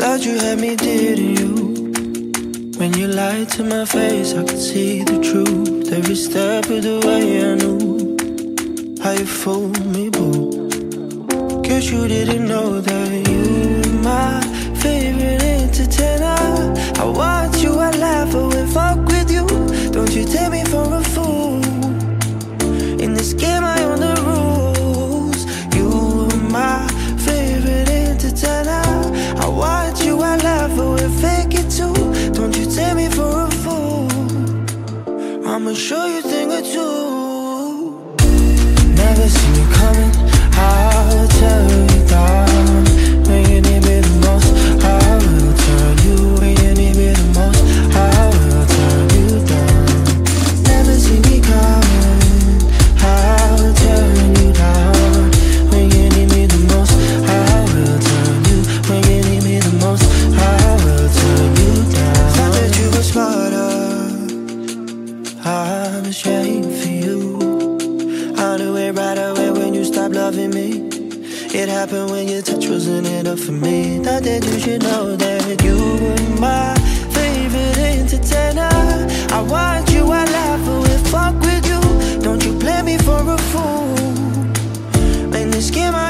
Thought you had me, didn't you? When you lied to my face, I could see the truth. Every step of the way, I knew how you fooled me, boo. Guess you didn't know that you were my favorite entertainer. I watch I'm ashamed for you. I knew it right away when you stopped loving me. It happened when your touch wasn't enough for me. Thought that you should know that you were my favorite entertainer. I watch you, I laugh, I will fuck with you. Don't you play me for a fool. In this game, I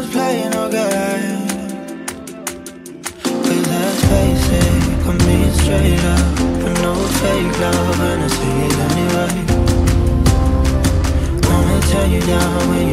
One's playing no game. Cause let's face it, I'm being straight up. But no fake love, and I see it anyway. I'ma turn you down when